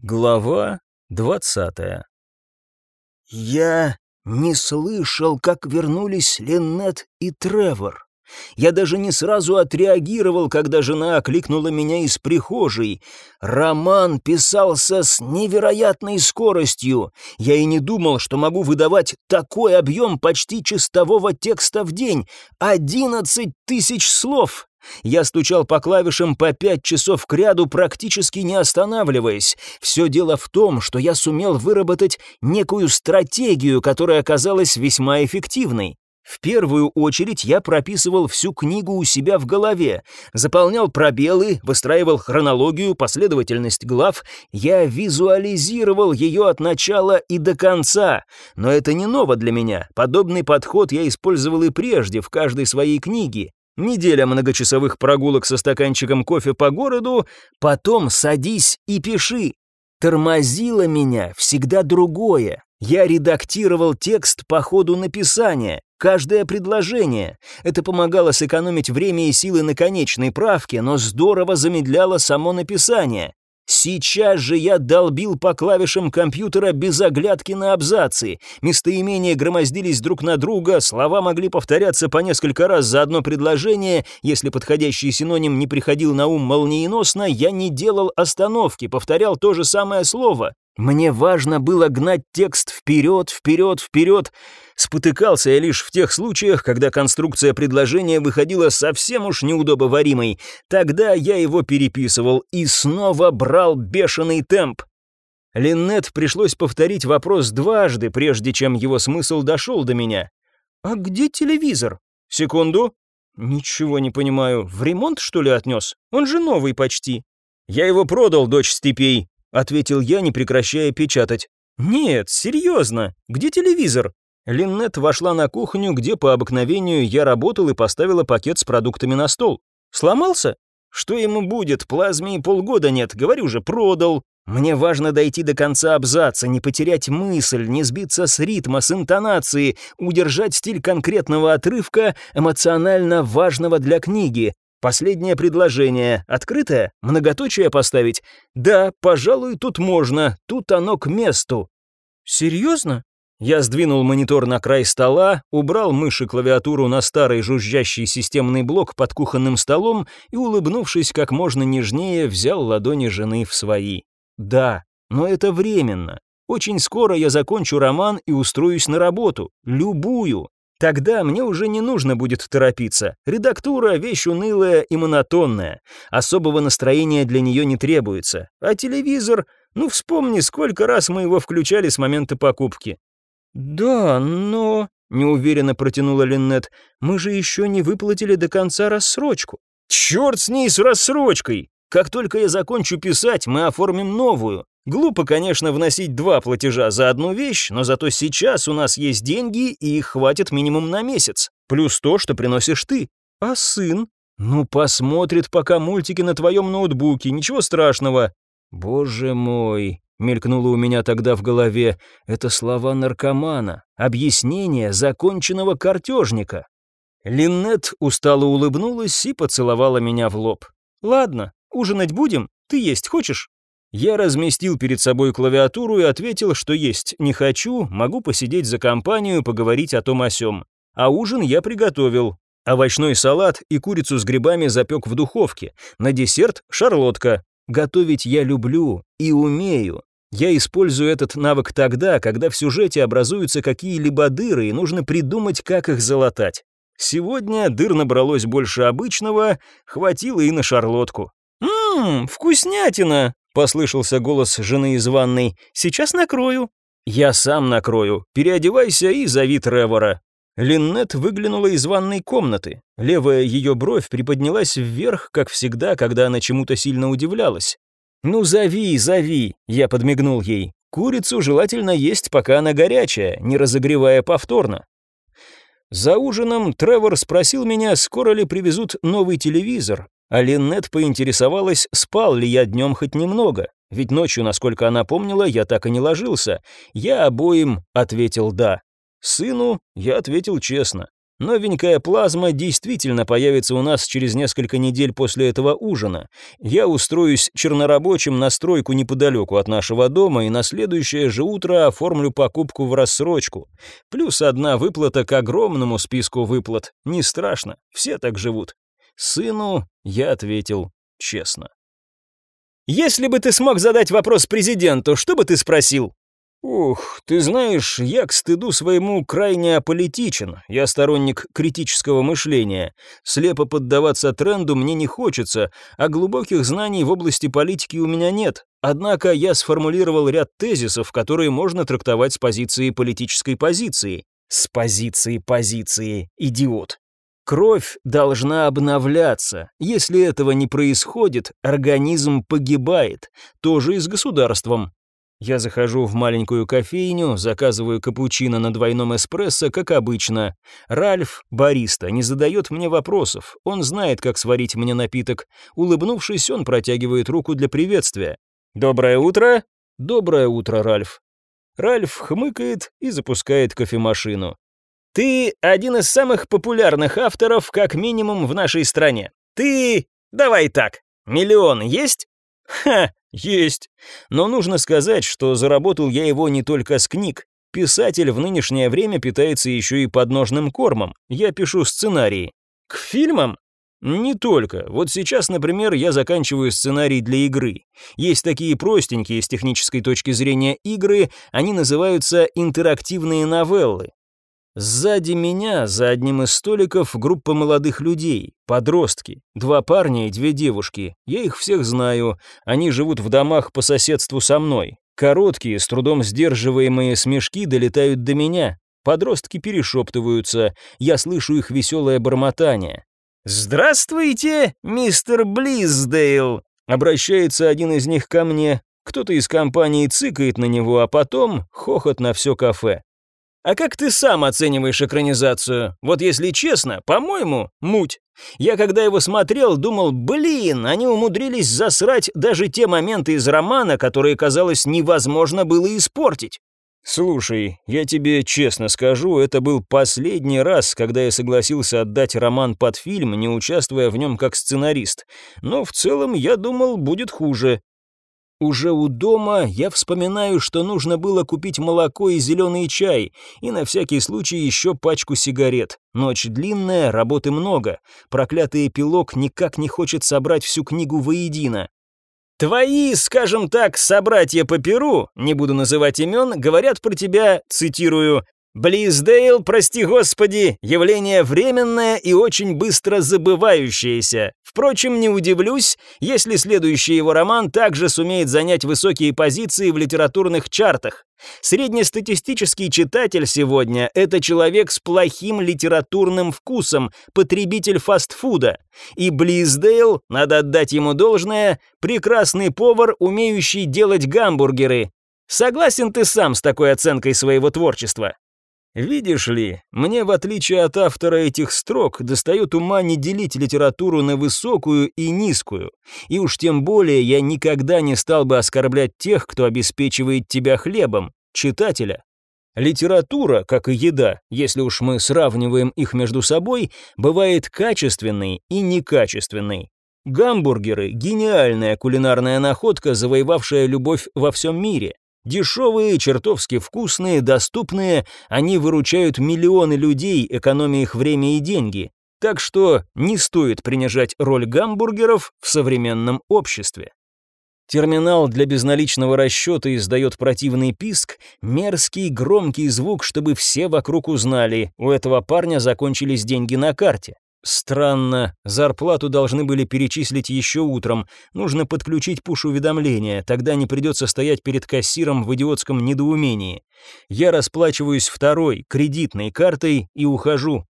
Глава двадцатая Я не слышал, как вернулись Леннет и Тревор. Я даже не сразу отреагировал, когда жена окликнула меня из прихожей. Роман писался с невероятной скоростью. Я и не думал, что могу выдавать такой объем почти чистового текста в день. Одиннадцать тысяч слов! Я стучал по клавишам по пять часов кряду, практически не останавливаясь. Все дело в том, что я сумел выработать некую стратегию, которая оказалась весьма эффективной. В первую очередь я прописывал всю книгу у себя в голове, заполнял пробелы, выстраивал хронологию, последовательность глав, я визуализировал ее от начала и до конца. Но это не ново для меня. Подобный подход я использовал и прежде в каждой своей книге. Неделя многочасовых прогулок со стаканчиком кофе по городу, потом садись и пиши. Тормозило меня всегда другое. Я редактировал текст по ходу написания, каждое предложение. Это помогало сэкономить время и силы на конечной правке, но здорово замедляло само написание. Сейчас же я долбил по клавишам компьютера без оглядки на абзацы. Местоимения громоздились друг на друга, слова могли повторяться по несколько раз за одно предложение. Если подходящий синоним не приходил на ум молниеносно, я не делал остановки, повторял то же самое слово. Мне важно было гнать текст вперед, вперед, вперед. Спотыкался я лишь в тех случаях, когда конструкция предложения выходила совсем уж неудобоваримой. Тогда я его переписывал и снова брал бешеный темп. Линнет пришлось повторить вопрос дважды, прежде чем его смысл дошел до меня. «А где телевизор?» «Секунду». «Ничего не понимаю. В ремонт, что ли, отнес? Он же новый почти». «Я его продал, дочь степей», — ответил я, не прекращая печатать. «Нет, серьезно. Где телевизор?» Линнет вошла на кухню, где по обыкновению я работал и поставила пакет с продуктами на стол. «Сломался? Что ему будет? Плазме и полгода нет, говорю же, продал. Мне важно дойти до конца абзаца, не потерять мысль, не сбиться с ритма, с интонации, удержать стиль конкретного отрывка, эмоционально важного для книги. Последнее предложение. Открытое? Многоточие поставить? Да, пожалуй, тут можно. Тут оно к месту. Серьезно? Я сдвинул монитор на край стола, убрал мышь и клавиатуру на старый жужжащий системный блок под кухонным столом и, улыбнувшись как можно нежнее, взял ладони жены в свои. Да, но это временно. Очень скоро я закончу роман и устроюсь на работу. Любую. Тогда мне уже не нужно будет торопиться. Редактура — вещь унылая и монотонная. Особого настроения для нее не требуется. А телевизор... Ну, вспомни, сколько раз мы его включали с момента покупки. «Да, но...» — неуверенно протянула Линнет. «Мы же еще не выплатили до конца рассрочку». «Черт с ней, с рассрочкой! Как только я закончу писать, мы оформим новую. Глупо, конечно, вносить два платежа за одну вещь, но зато сейчас у нас есть деньги, и их хватит минимум на месяц. Плюс то, что приносишь ты. А сын? Ну, посмотрит пока мультики на твоем ноутбуке, ничего страшного. Боже мой, Мелькнуло у меня тогда в голове. Это слова наркомана, объяснение законченного картежника. Линнет устало улыбнулась и поцеловала меня в лоб. «Ладно, ужинать будем? Ты есть хочешь?» Я разместил перед собой клавиатуру и ответил, что есть не хочу, могу посидеть за компанию, поговорить о том о сём. А ужин я приготовил. Овощной салат и курицу с грибами запек в духовке. На десерт — шарлотка. Готовить я люблю и умею. Я использую этот навык тогда, когда в сюжете образуются какие-либо дыры, и нужно придумать, как их залатать. Сегодня дыр набралось больше обычного, хватило и на шарлотку. «Ммм, вкуснятина!» — послышался голос жены из ванной. «Сейчас накрою». «Я сам накрою. Переодевайся и зови Тревора». Линнет выглянула из ванной комнаты. Левая ее бровь приподнялась вверх, как всегда, когда она чему-то сильно удивлялась. «Ну зови, зови!» — я подмигнул ей. «Курицу желательно есть, пока она горячая, не разогревая повторно». За ужином Тревор спросил меня, скоро ли привезут новый телевизор, а Линнет поинтересовалась, спал ли я днем хоть немного, ведь ночью, насколько она помнила, я так и не ложился. Я обоим ответил «да». Сыну я ответил честно. Новенькая плазма действительно появится у нас через несколько недель после этого ужина. Я устроюсь чернорабочим на стройку неподалеку от нашего дома и на следующее же утро оформлю покупку в рассрочку. Плюс одна выплата к огромному списку выплат. Не страшно, все так живут. Сыну я ответил честно. «Если бы ты смог задать вопрос президенту, что бы ты спросил?» «Ух, ты знаешь, я к стыду своему крайне аполитичен, я сторонник критического мышления. Слепо поддаваться тренду мне не хочется, а глубоких знаний в области политики у меня нет. Однако я сформулировал ряд тезисов, которые можно трактовать с позиции политической позиции. С позиции позиции, идиот. Кровь должна обновляться. Если этого не происходит, организм погибает. Тоже и с государством. Я захожу в маленькую кофейню, заказываю капучино на двойном эспрессо, как обычно. Ральф, бариста, не задает мне вопросов. Он знает, как сварить мне напиток. Улыбнувшись, он протягивает руку для приветствия. «Доброе утро!» «Доброе утро, Ральф!» Ральф хмыкает и запускает кофемашину. «Ты один из самых популярных авторов, как минимум, в нашей стране. Ты... Давай так, миллион есть?» «Ха, есть. Но нужно сказать, что заработал я его не только с книг. Писатель в нынешнее время питается еще и подножным кормом. Я пишу сценарии. К фильмам? Не только. Вот сейчас, например, я заканчиваю сценарий для игры. Есть такие простенькие с технической точки зрения игры, они называются интерактивные новеллы. Сзади меня, за одним из столиков, группа молодых людей, подростки, два парня и две девушки. Я их всех знаю, они живут в домах по соседству со мной. Короткие, с трудом сдерживаемые смешки долетают до меня. Подростки перешептываются, я слышу их веселое бормотание. «Здравствуйте, мистер Близдейл!» Обращается один из них ко мне. Кто-то из компании цыкает на него, а потом хохот на все кафе. А как ты сам оцениваешь экранизацию? Вот если честно, по-моему, муть. Я когда его смотрел, думал, блин, они умудрились засрать даже те моменты из романа, которые, казалось, невозможно было испортить. Слушай, я тебе честно скажу, это был последний раз, когда я согласился отдать роман под фильм, не участвуя в нем как сценарист. Но в целом я думал, будет хуже. Уже у дома я вспоминаю, что нужно было купить молоко и зеленый чай, и на всякий случай еще пачку сигарет. Ночь длинная, работы много. Проклятый эпилог никак не хочет собрать всю книгу воедино. Твои, скажем так, собратья по перу, не буду называть имен, говорят про тебя, цитирую, Близдейл, прости господи, явление временное и очень быстро забывающееся. Впрочем, не удивлюсь, если следующий его роман также сумеет занять высокие позиции в литературных чартах. Среднестатистический читатель сегодня – это человек с плохим литературным вкусом, потребитель фастфуда. И Близдейл, надо отдать ему должное, прекрасный повар, умеющий делать гамбургеры. Согласен ты сам с такой оценкой своего творчества? Видишь ли, мне, в отличие от автора этих строк, достает ума не делить литературу на высокую и низкую. И уж тем более я никогда не стал бы оскорблять тех, кто обеспечивает тебя хлебом, читателя. Литература, как и еда, если уж мы сравниваем их между собой, бывает качественной и некачественной. Гамбургеры – гениальная кулинарная находка, завоевавшая любовь во всем мире. Дешевые, чертовски вкусные, доступные, они выручают миллионы людей, экономя их время и деньги. Так что не стоит принижать роль гамбургеров в современном обществе. Терминал для безналичного расчета издает противный писк, мерзкий, громкий звук, чтобы все вокруг узнали, у этого парня закончились деньги на карте. Странно, зарплату должны были перечислить еще утром. Нужно подключить пуш-уведомления, тогда не придется стоять перед кассиром в идиотском недоумении. Я расплачиваюсь второй, кредитной картой и ухожу.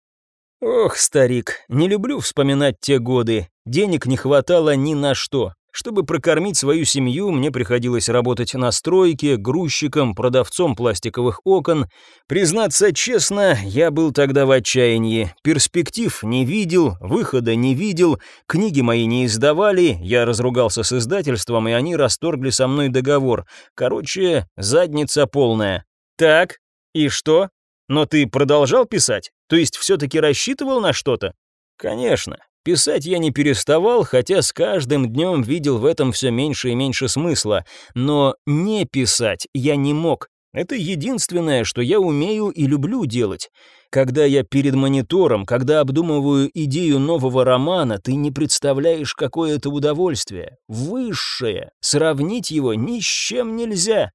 Ох, старик, не люблю вспоминать те годы. Денег не хватало ни на что. Чтобы прокормить свою семью, мне приходилось работать на стройке, грузчиком, продавцом пластиковых окон. Признаться честно, я был тогда в отчаянии. Перспектив не видел, выхода не видел, книги мои не издавали, я разругался с издательством, и они расторгли со мной договор. Короче, задница полная. Так, и что? Но ты продолжал писать? То есть все-таки рассчитывал на что-то? Конечно. Писать я не переставал, хотя с каждым днем видел в этом все меньше и меньше смысла. Но не писать я не мог. Это единственное, что я умею и люблю делать. Когда я перед монитором, когда обдумываю идею нового романа, ты не представляешь, какое это удовольствие. Высшее. Сравнить его ни с чем нельзя.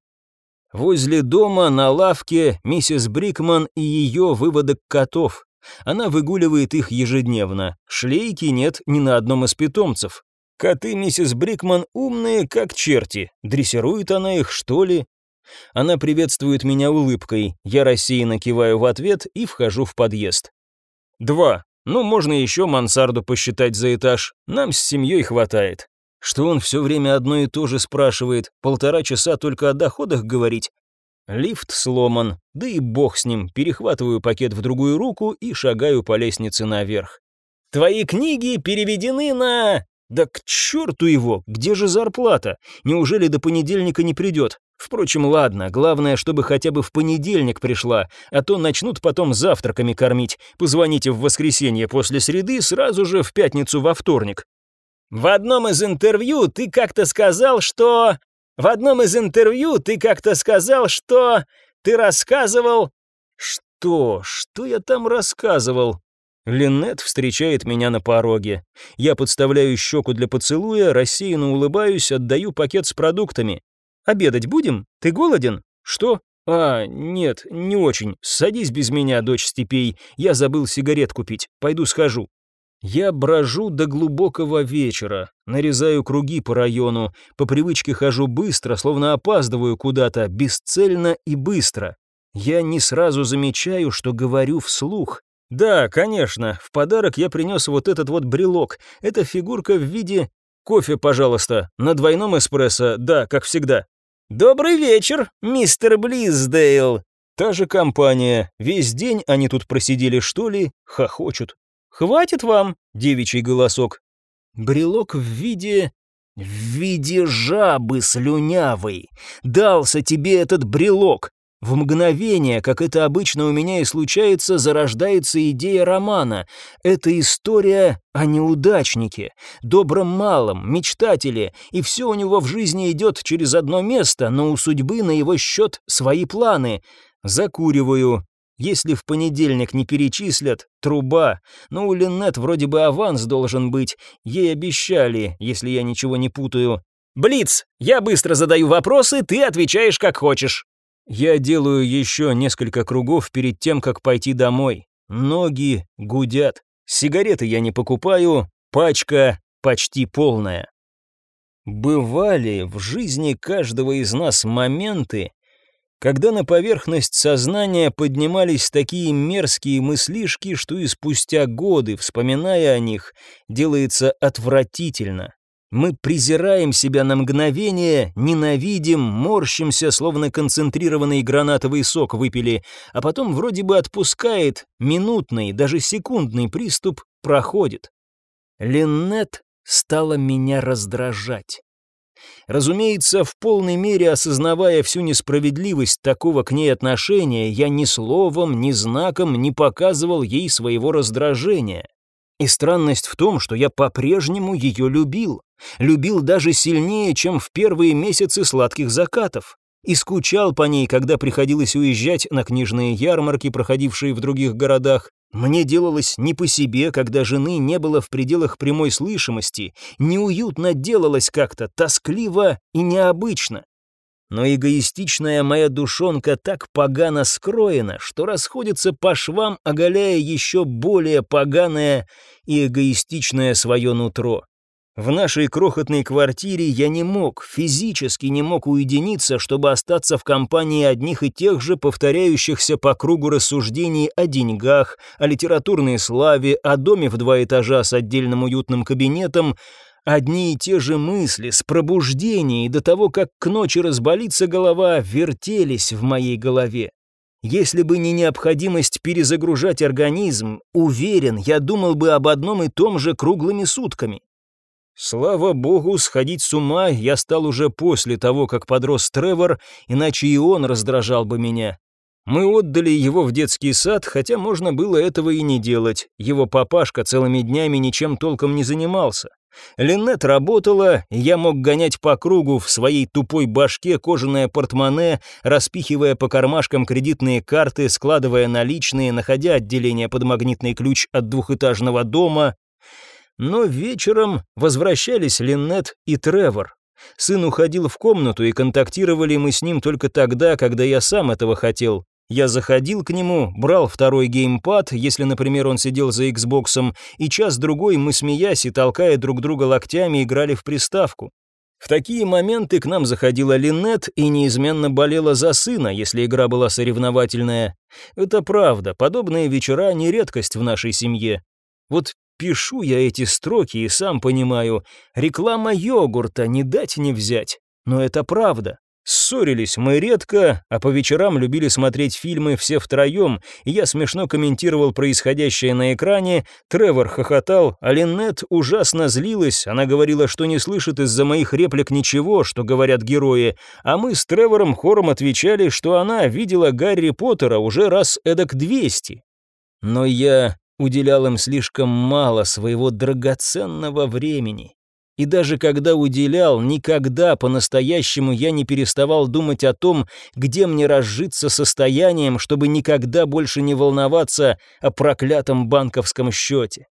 Возле дома на лавке миссис Брикман и ее выводок котов. Она выгуливает их ежедневно. Шлейки нет ни на одном из питомцев. Коты миссис Брикман умные, как черти. Дрессирует она их, что ли? Она приветствует меня улыбкой. Я рассеянно киваю в ответ и вхожу в подъезд. Два. Ну, можно еще мансарду посчитать за этаж. Нам с семьей хватает. Что он все время одно и то же спрашивает? Полтора часа только о доходах говорить? Лифт сломан, да и бог с ним, перехватываю пакет в другую руку и шагаю по лестнице наверх. «Твои книги переведены на...» «Да к черту его! Где же зарплата? Неужели до понедельника не придет? Впрочем, ладно, главное, чтобы хотя бы в понедельник пришла, а то начнут потом завтраками кормить. Позвоните в воскресенье после среды, сразу же в пятницу во вторник». «В одном из интервью ты как-то сказал, что...» В одном из интервью ты как-то сказал, что ты рассказывал...» «Что? Что я там рассказывал?» Линнет встречает меня на пороге. Я подставляю щеку для поцелуя, рассеянно улыбаюсь, отдаю пакет с продуктами. «Обедать будем? Ты голоден?» «Что?» «А, нет, не очень. Садись без меня, дочь степей. Я забыл сигарет купить. Пойду схожу». Я брожу до глубокого вечера, нарезаю круги по району, по привычке хожу быстро, словно опаздываю куда-то, бесцельно и быстро. Я не сразу замечаю, что говорю вслух. Да, конечно, в подарок я принес вот этот вот брелок. Это фигурка в виде... Кофе, пожалуйста, на двойном эспрессо, да, как всегда. «Добрый вечер, мистер Близдейл!» Та же компания, весь день они тут просидели, что ли, хохочут. «Хватит вам!» — девичий голосок. Брелок в виде... В виде жабы слюнявой. Дался тебе этот брелок. В мгновение, как это обычно у меня и случается, зарождается идея романа. Это история о неудачнике, добром малом, мечтателе, и все у него в жизни идет через одно место, но у судьбы на его счет свои планы. Закуриваю, если в понедельник не перечислят, труба. Но у Линнет вроде бы аванс должен быть. Ей обещали, если я ничего не путаю. «Блиц, я быстро задаю вопросы, ты отвечаешь как хочешь». Я делаю еще несколько кругов перед тем, как пойти домой. Ноги гудят. Сигареты я не покупаю, пачка почти полная. Бывали в жизни каждого из нас моменты, когда на поверхность сознания поднимались такие мерзкие мыслишки, что и спустя годы, вспоминая о них, делается отвратительно. Мы презираем себя на мгновение, ненавидим, морщимся, словно концентрированный гранатовый сок выпили, а потом вроде бы отпускает, минутный, даже секундный приступ проходит. Линнет стала меня раздражать. Разумеется, в полной мере осознавая всю несправедливость такого к ней отношения, я ни словом, ни знаком не показывал ей своего раздражения. И странность в том, что я по-прежнему ее любил. Любил даже сильнее, чем в первые месяцы сладких закатов. И скучал по ней, когда приходилось уезжать на книжные ярмарки, проходившие в других городах, мне делалось не по себе, когда жены не было в пределах прямой слышимости, неуютно делалось как-то, тоскливо и необычно. Но эгоистичная моя душонка так погано скроена, что расходится по швам, оголяя еще более поганое и эгоистичное свое нутро. В нашей крохотной квартире я не мог, физически не мог уединиться, чтобы остаться в компании одних и тех же повторяющихся по кругу рассуждений о деньгах, о литературной славе, о доме в два этажа с отдельным уютным кабинетом, Одни и те же мысли с пробуждения и до того, как к ночи разболится голова, вертелись в моей голове. Если бы не необходимость перезагружать организм, уверен, я думал бы об одном и том же круглыми сутками. Слава богу, сходить с ума я стал уже после того, как подрос Тревор, иначе и он раздражал бы меня. Мы отдали его в детский сад, хотя можно было этого и не делать. Его папашка целыми днями ничем толком не занимался. Линнет работала, и я мог гонять по кругу в своей тупой башке кожаное портмоне, распихивая по кармашкам кредитные карты, складывая наличные, находя отделение под магнитный ключ от двухэтажного дома. Но вечером возвращались Линнет и Тревор. Сын уходил в комнату, и контактировали мы с ним только тогда, когда я сам этого хотел. Я заходил к нему, брал второй геймпад, если, например, он сидел за Xbox, и час-другой мы, смеясь и толкая друг друга локтями, играли в приставку. В такие моменты к нам заходила Линнет и неизменно болела за сына, если игра была соревновательная. Это правда, подобные вечера не редкость в нашей семье. Вот пишу я эти строки и сам понимаю, реклама йогурта не дать не взять. Но это правда. Ссорились мы редко, а по вечерам любили смотреть фильмы все втроем, и я смешно комментировал происходящее на экране, Тревор хохотал, а Линнет ужасно злилась, она говорила, что не слышит из-за моих реплик ничего, что говорят герои, а мы с Тревором хором отвечали, что она видела Гарри Поттера уже раз эдак двести. Но я уделял им слишком мало своего драгоценного времени. И даже когда уделял, никогда по-настоящему я не переставал думать о том, где мне разжиться состоянием, чтобы никогда больше не волноваться о проклятом банковском счете.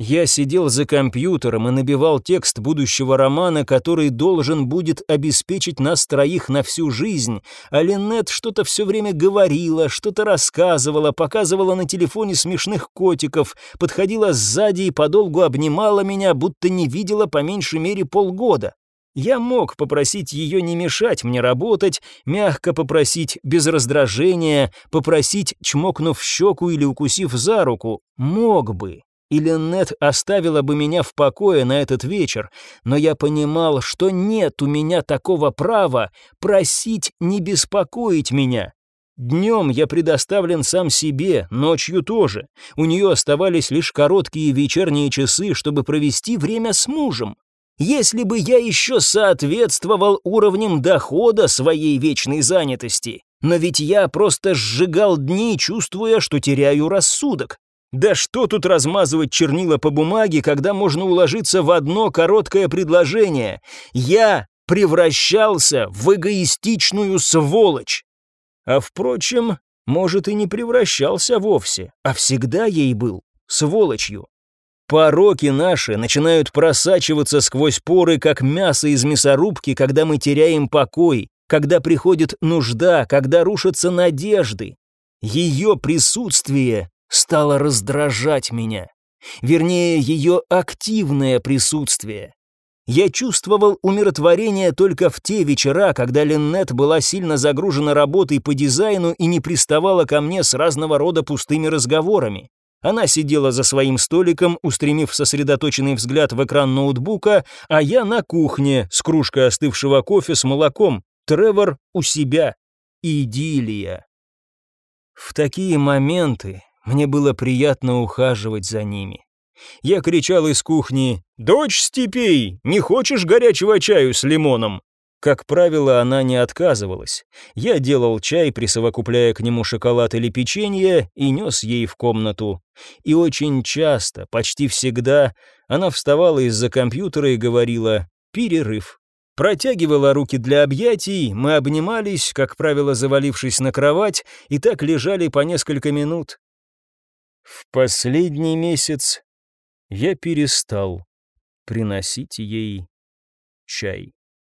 Я сидел за компьютером и набивал текст будущего романа, который должен будет обеспечить нас троих на всю жизнь, а Линнет что-то все время говорила, что-то рассказывала, показывала на телефоне смешных котиков, подходила сзади и подолгу обнимала меня, будто не видела по меньшей мере полгода. Я мог попросить ее не мешать мне работать, мягко попросить без раздражения, попросить, чмокнув щеку или укусив за руку. Мог бы и Леннет оставила бы меня в покое на этот вечер, но я понимал, что нет у меня такого права просить не беспокоить меня. Днем я предоставлен сам себе, ночью тоже. У нее оставались лишь короткие вечерние часы, чтобы провести время с мужем. Если бы я еще соответствовал уровням дохода своей вечной занятости, но ведь я просто сжигал дни, чувствуя, что теряю рассудок. Да что тут размазывать чернила по бумаге, когда можно уложиться в одно короткое предложение? Я превращался в эгоистичную сволочь. А впрочем, может и не превращался вовсе, а всегда ей был сволочью. Пороки наши начинают просачиваться сквозь поры, как мясо из мясорубки, когда мы теряем покой, когда приходит нужда, когда рушатся надежды. Ее присутствие стало раздражать меня. Вернее, ее активное присутствие. Я чувствовал умиротворение только в те вечера, когда Линнет была сильно загружена работой по дизайну и не приставала ко мне с разного рода пустыми разговорами. Она сидела за своим столиком, устремив сосредоточенный взгляд в экран ноутбука, а я на кухне с кружкой остывшего кофе с молоком. Тревор у себя. Идиллия. В такие моменты мне было приятно ухаживать за ними. Я кричал из кухни «Дочь степей, не хочешь горячего чаю с лимоном?» Как правило, она не отказывалась. Я делал чай, присовокупляя к нему шоколад или печенье, и нес ей в комнату. И очень часто, почти всегда, она вставала из-за компьютера и говорила «перерыв». Протягивала руки для объятий, мы обнимались, как правило, завалившись на кровать, и так лежали по несколько минут. В последний месяц я перестал приносить ей чай.